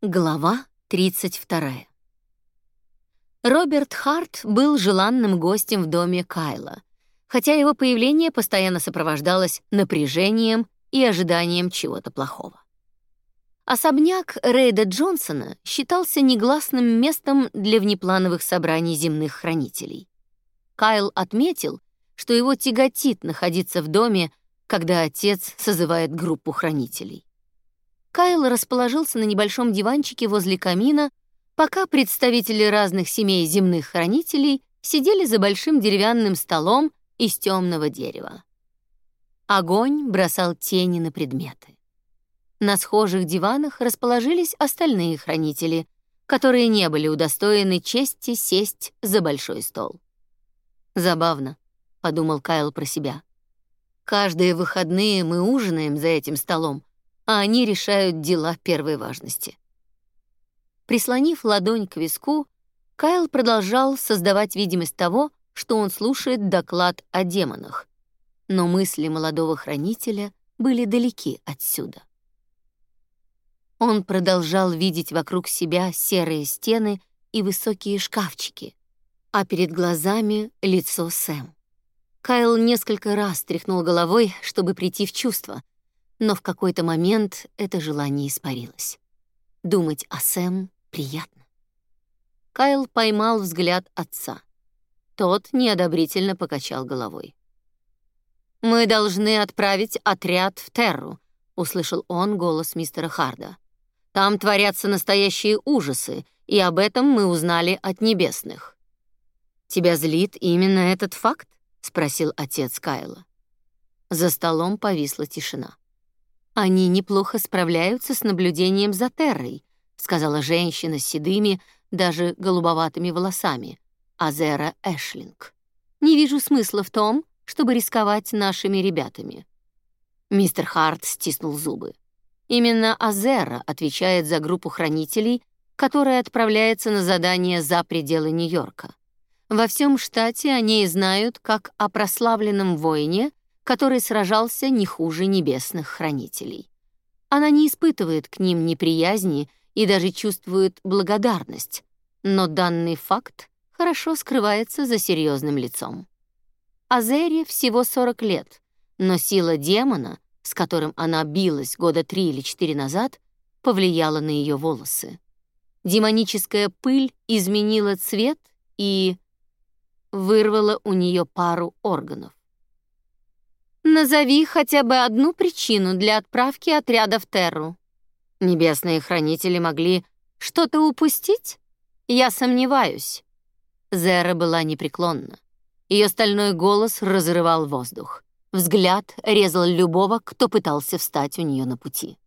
Глава 32. Роберт Харт был желанным гостем в доме Кайла, хотя его появление постоянно сопровождалось напряжением и ожиданием чего-то плохого. Особняк Рейда Джонсона считался негласным местом для внеплановых собраний земных хранителей. Кайл отметил, что его тяготит находиться в доме, когда отец созывает группу хранителей. Кайл расположился на небольшом диванчике возле камина, пока представители разных семей земных хранителей сидели за большим деревянным столом из темного дерева. Огонь бросал тени на предметы. На схожих диванах расположились остальные хранители, которые не были удостоены чести сесть за большой стол. Забавно, подумал Кайл про себя. Каждые выходные мы ужинаем за этим столом, а они решают дела первой важности. Прислонив ладонь к виску, Кайл продолжал создавать видимость того, что он слушает доклад о демонах. Но мысли молодого хранителя были далеки отсюда. Он продолжал видеть вокруг себя серые стены и высокие шкафчики, а перед глазами лицо Сэм. Кайл несколько раз тряхнул головой, чтобы прийти в чувство, но в какой-то момент это желание испарилось. Думать о Сэм приятно. Кайл поймал взгляд отца. Тот неодобрительно покачал головой. «Мы должны отправить отряд в Терру», — услышал он голос мистера Харда. «Там творятся настоящие ужасы, и об этом мы узнали от небесных». «Тебя злит именно этот факт?» — спросил отец Кайла. За столом повисла тишина. Они неплохо справляются с наблюдением за Террой, сказала женщина с седыми, даже голубоватыми волосами, Азера Эшлинг. Не вижу смысла в том, чтобы рисковать нашими ребятами. Мистер Харт стиснул зубы. Именно Азера отвечает за группу хранителей, которая отправляется на задание за пределы Нью-Йорка. Во всем штате они знают как о прославленном воине, который сражался не хуже небесных хранителей. Она не испытывает к ним неприязни и даже чувствует благодарность, но данный факт хорошо скрывается за серьезным лицом. Азере всего 40 лет, но сила демона, с которым она билась года три или четыре назад, повлияла на ее волосы. Демоническая пыль изменила цвет и вырвала у нее пару органов. Назови хотя бы одну причину для отправки отряда в Терру. Небесные хранители могли что-то упустить? Я сомневаюсь. Зера была непреклонна. Ее стальной голос разрывал воздух. Взгляд резал любого, кто пытался встать у нее на пути.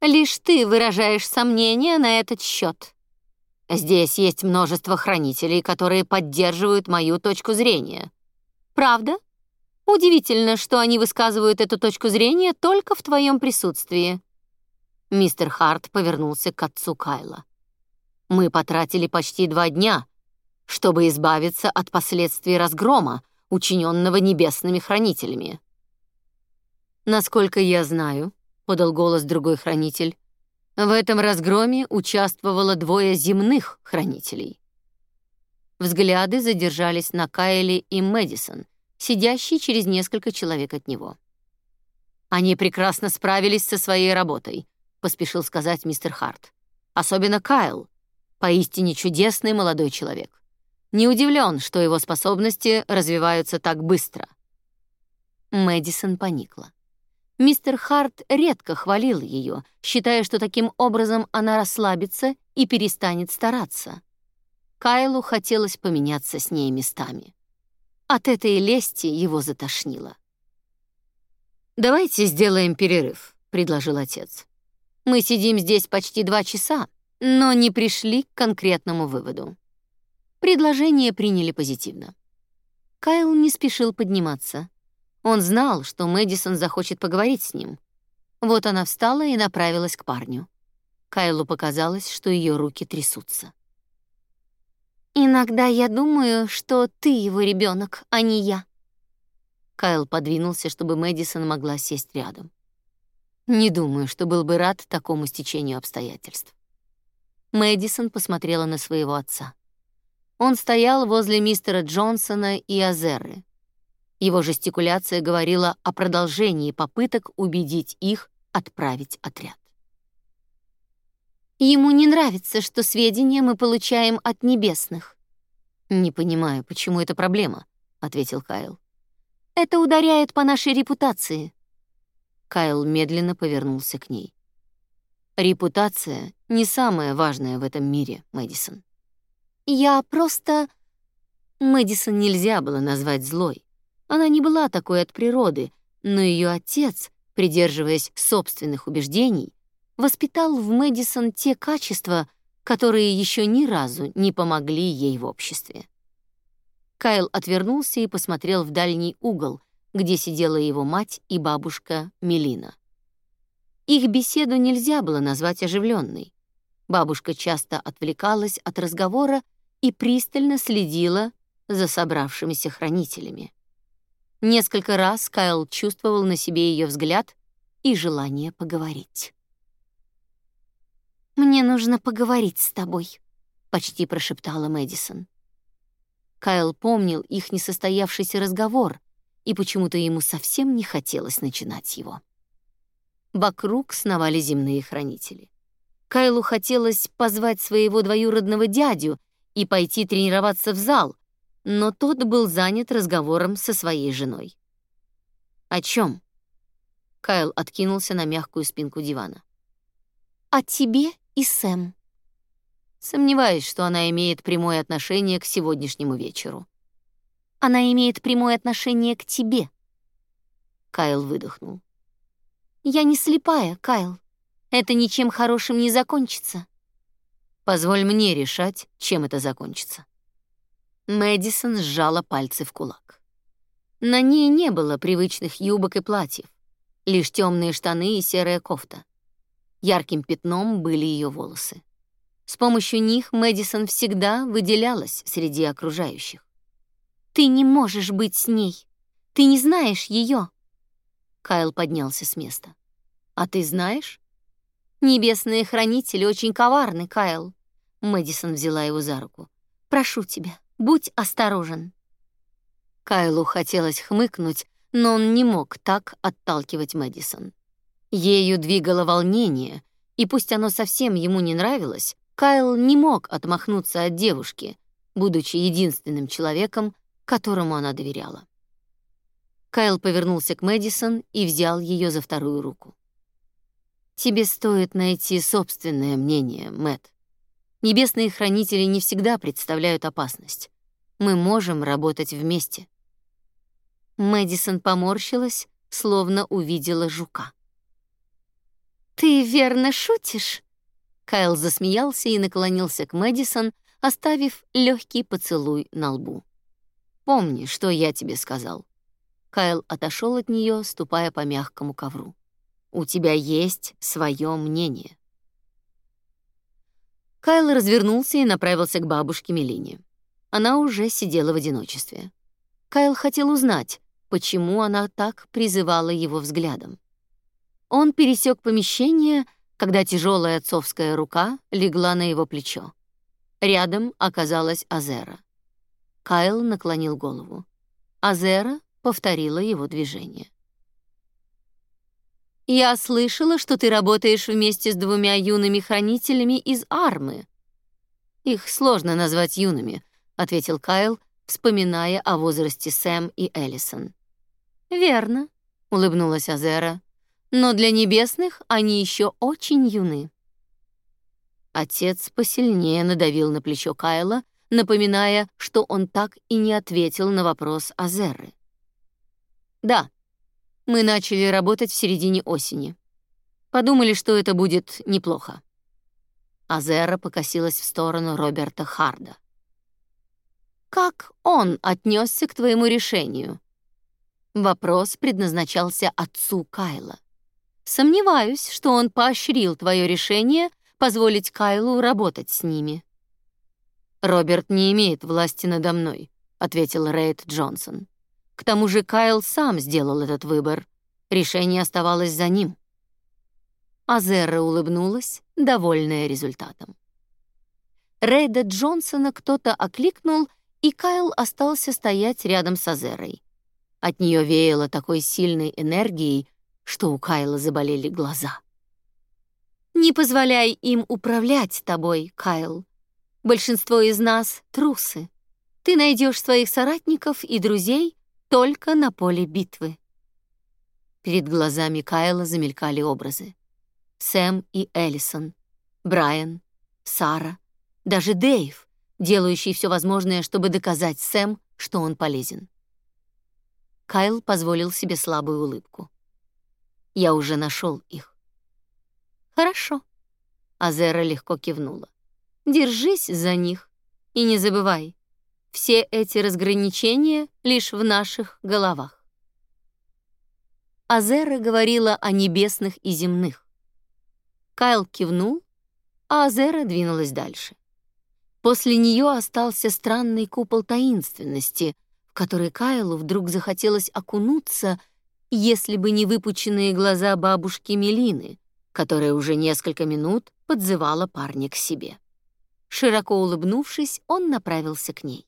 Лишь ты выражаешь сомнения на этот счет. Здесь есть множество хранителей, которые поддерживают мою точку зрения. Правда? Удивительно, что они высказывают эту точку зрения только в твоем присутствии. Мистер Харт повернулся к отцу Кайла. Мы потратили почти два дня, чтобы избавиться от последствий разгрома, учиненного небесными хранителями. Насколько я знаю, подал голос другой хранитель, в этом разгроме участвовало двое земных хранителей. Взгляды задержались на Кайле и Мэдисон, сидящий через несколько человек от него. Они прекрасно справились со своей работой, поспешил сказать мистер Харт. Особенно Кайл, поистине чудесный молодой человек. Не удивлен, что его способности развиваются так быстро. Мэдисон поникла. Мистер Харт редко хвалил ее, считая, что таким образом она расслабится и перестанет стараться. Кайлу хотелось поменяться с ней местами. От этой лести его затошнило. «Давайте сделаем перерыв», — предложил отец. «Мы сидим здесь почти два часа, но не пришли к конкретному выводу». Предложение приняли позитивно. Кайл не спешил подниматься. Он знал, что Мэдисон захочет поговорить с ним. Вот она встала и направилась к парню. Кайлу показалось, что ее руки трясутся. Иногда я думаю, что ты его ребенок, а не я. Кайл подвинулся, чтобы Мэдисон могла сесть рядом. Не думаю, что был бы рад такому стечению обстоятельств. Мэдисон посмотрела на своего отца. Он стоял возле мистера Джонсона и Азеры. Его жестикуляция говорила о продолжении попыток убедить их отправить отряд. Ему не нравится, что сведения мы получаем от небесных. Не понимаю, почему это проблема, ответил Кайл. Это ударяет по нашей репутации. Кайл медленно повернулся к ней. Репутация не самое важное в этом мире, Мэдисон. Я просто Мэдисон нельзя было назвать злой. Она не была такой от природы, но ее отец, придерживаясь собственных убеждений, воспитал в Мэдисон те качества, которые еще ни разу не помогли ей в обществе. Кайл отвернулся и посмотрел в дальний угол, где сидела его мать и бабушка Мелина. Их беседу нельзя было назвать оживленной. Бабушка часто отвлекалась от разговора и пристально следила за собравшимися хранителями. Несколько раз Кайл чувствовал на себе ее взгляд и желание поговорить. «Мне нужно поговорить с тобой», — почти прошептала Мэдисон. Кайл помнил их несостоявшийся разговор, и почему-то ему совсем не хотелось начинать его. Вокруг сновали земные хранители. Кайлу хотелось позвать своего двоюродного дядю и пойти тренироваться в зал, но тот был занят разговором со своей женой. «О чем? Кайл откинулся на мягкую спинку дивана. «О тебе и Сэм. Сомневаюсь, что она имеет прямое отношение к сегодняшнему вечеру. Она имеет прямое отношение к тебе. Кайл выдохнул. Я не слепая, Кайл. Это ничем хорошим не закончится. Позволь мне решать, чем это закончится. Мэдисон сжала пальцы в кулак. На ней не было привычных юбок и платьев, лишь темные штаны и серая кофта. Ярким пятном были ее волосы. С помощью них Мэдисон всегда выделялась среди окружающих. «Ты не можешь быть с ней. Ты не знаешь ее. Кайл поднялся с места. «А ты знаешь?» «Небесные хранители очень коварны, Кайл». Мэдисон взяла его за руку. «Прошу тебя, будь осторожен». Кайлу хотелось хмыкнуть, но он не мог так отталкивать Мэдисон. Ею двигало волнение, и пусть оно совсем ему не нравилось, Кайл не мог отмахнуться от девушки, будучи единственным человеком, которому она доверяла. Кайл повернулся к Мэдисон и взял ее за вторую руку. Тебе стоит найти собственное мнение, Мэт. Небесные хранители не всегда представляют опасность. Мы можем работать вместе. Мэдисон поморщилась, словно увидела жука. «Ты верно шутишь?» Кайл засмеялся и наклонился к Мэдисон, оставив легкий поцелуй на лбу. «Помни, что я тебе сказал». Кайл отошел от нее, ступая по мягкому ковру. «У тебя есть свое мнение». Кайл развернулся и направился к бабушке Мелине. Она уже сидела в одиночестве. Кайл хотел узнать, почему она так призывала его взглядом. Он пересек помещение, когда тяжелая отцовская рука легла на его плечо. Рядом оказалась Азера. Кайл наклонил голову. Азера повторила его движение. «Я слышала, что ты работаешь вместе с двумя юными хранителями из Армы». «Их сложно назвать юными», — ответил Кайл, вспоминая о возрасте Сэм и Эллисон. «Верно», — улыбнулась Азера но для небесных они еще очень юны. Отец посильнее надавил на плечо Кайла, напоминая, что он так и не ответил на вопрос Азеры. Да, мы начали работать в середине осени. Подумали, что это будет неплохо. Азера покосилась в сторону Роберта Харда. Как он отнесся к твоему решению? Вопрос предназначался отцу Кайла. Сомневаюсь, что он поощрил твое решение позволить Кайлу работать с ними. Роберт не имеет власти надо мной, ответил Рейд Джонсон. К тому же Кайл сам сделал этот выбор. Решение оставалось за ним. Азерра улыбнулась, довольная результатом. Рейда Джонсона кто-то окликнул, и Кайл остался стоять рядом с Азерой. От нее веяло такой сильной энергией, что у Кайла заболели глаза. «Не позволяй им управлять тобой, Кайл. Большинство из нас — трусы. Ты найдешь своих соратников и друзей только на поле битвы». Перед глазами Кайла замелькали образы. Сэм и Эллисон, Брайан, Сара, даже Дэйв, делающий все возможное, чтобы доказать Сэм, что он полезен. Кайл позволил себе слабую улыбку. Я уже нашел их. Хорошо. Азера легко кивнула. Держись за них и не забывай, все эти разграничения лишь в наших головах. Азера говорила о небесных и земных. Кайл кивнул, а Азера двинулась дальше. После нее остался странный купол таинственности, в который Кайлу вдруг захотелось окунуться, если бы не выпученные глаза бабушки Мелины, которая уже несколько минут подзывала парня к себе. Широко улыбнувшись, он направился к ней.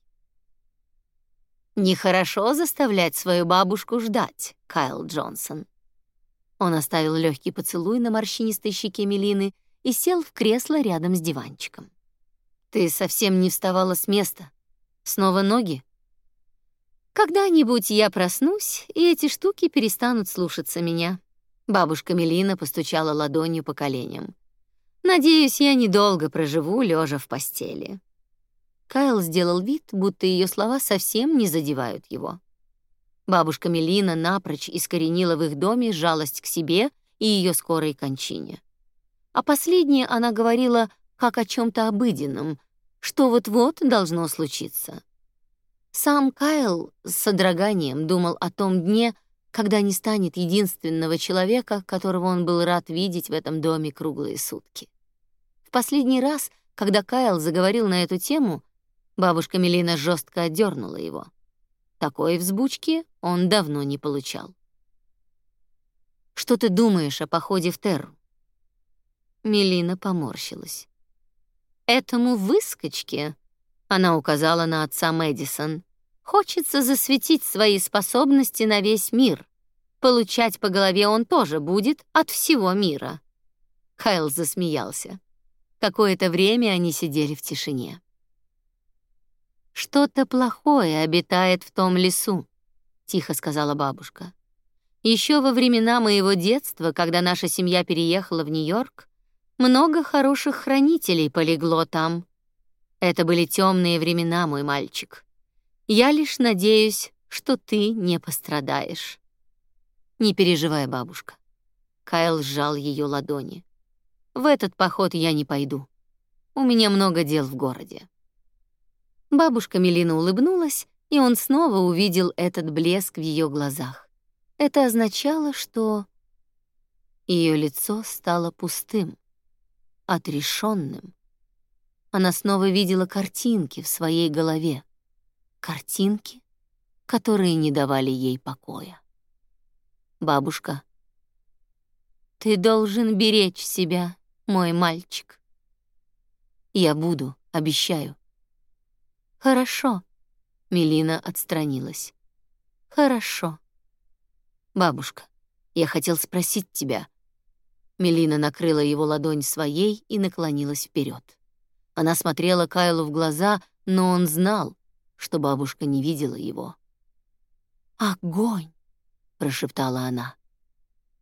Нехорошо заставлять свою бабушку ждать, Кайл Джонсон. Он оставил легкий поцелуй на морщинистой щеке Мелины и сел в кресло рядом с диванчиком. Ты совсем не вставала с места. Снова ноги? Когда-нибудь я проснусь, и эти штуки перестанут слушаться меня. Бабушка Мелина постучала ладонью по коленям. Надеюсь, я недолго проживу лежа в постели. Кайл сделал вид, будто ее слова совсем не задевают его. Бабушка Мелина напрочь искоренила в их доме жалость к себе и ее скорой кончине. А последнее она говорила как о чем то обыденном, что вот-вот должно случиться. Сам Кайл с содроганием думал о том дне, когда не станет единственного человека, которого он был рад видеть в этом доме круглые сутки. В последний раз, когда Кайл заговорил на эту тему, бабушка Мелина жестко отдернула его. Такой взбучки он давно не получал. «Что ты думаешь о походе в Терру?» Мелина поморщилась. Этому выскочке, она указала на отца Мэдисон, хочется засветить свои способности на весь мир. Получать по голове он тоже будет от всего мира. Кайл засмеялся. Какое-то время они сидели в тишине. Что-то плохое обитает в том лесу, тихо сказала бабушка. Еще во времена моего детства, когда наша семья переехала в Нью-Йорк, много хороших хранителей полегло там. Это были темные времена, мой мальчик. Я лишь надеюсь, что ты не пострадаешь. Не переживай, бабушка. Кайл сжал ее ладони. В этот поход я не пойду. У меня много дел в городе. Бабушка Мелина улыбнулась, и он снова увидел этот блеск в ее глазах. Это означало, что ее лицо стало пустым отрешенным. Она снова видела картинки в своей голове. Картинки, которые не давали ей покоя. Бабушка, ты должен беречь себя, мой мальчик. Я буду, обещаю. Хорошо. Мелина отстранилась. Хорошо. Бабушка, я хотел спросить тебя, Мелина накрыла его ладонь своей и наклонилась вперед. Она смотрела Кайлу в глаза, но он знал, что бабушка не видела его. «Огонь!» — прошептала она.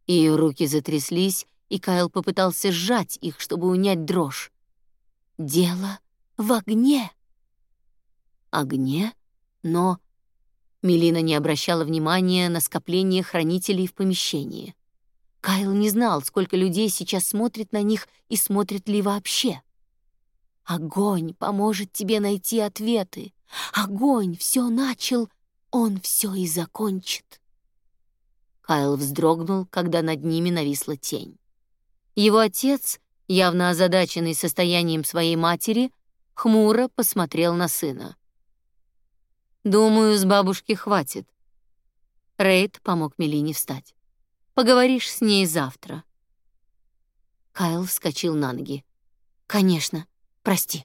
Ее руки затряслись, и Кайл попытался сжать их, чтобы унять дрожь. «Дело в огне!» «Огне? Но...» Мелина не обращала внимания на скопление хранителей в помещении. Кайл не знал, сколько людей сейчас смотрит на них и смотрит ли вообще. Огонь поможет тебе найти ответы. Огонь все начал, он все и закончит. Кайл вздрогнул, когда над ними нависла тень. Его отец, явно озадаченный состоянием своей матери, хмуро посмотрел на сына. «Думаю, с бабушки хватит». Рейд помог Мелине встать. Поговоришь с ней завтра. Кайл вскочил на ноги. Конечно, прости.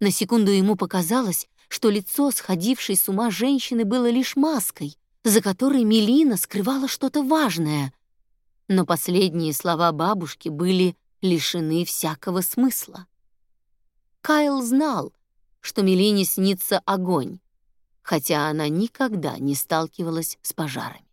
На секунду ему показалось, что лицо сходившей с ума женщины было лишь маской, за которой Мелина скрывала что-то важное. Но последние слова бабушки были лишены всякого смысла. Кайл знал, что Мелине снится огонь, хотя она никогда не сталкивалась с пожарами.